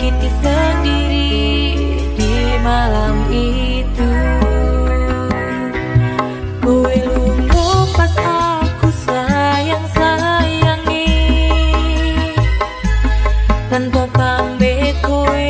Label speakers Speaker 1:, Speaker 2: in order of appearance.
Speaker 1: Kita sendiri di malam itu. Kuilumu pas aku sayang-sayangi. Tanpa pamit kowe